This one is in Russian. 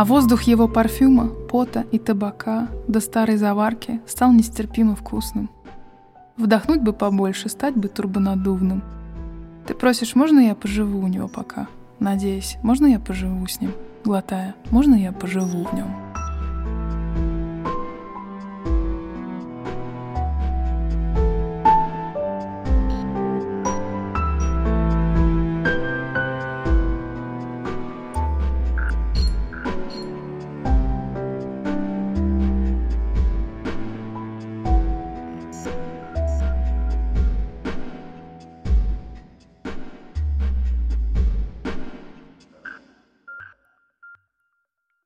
А воздух его парфюма, пота и табака до старой заварки стал нестерпимо вкусным. Вдохнуть бы побольше, стать бы турбонадувным. Ты просишь, можно я поживу у него пока? Надеюсь, можно я поживу с ним? Глотая, можно я поживу в нем?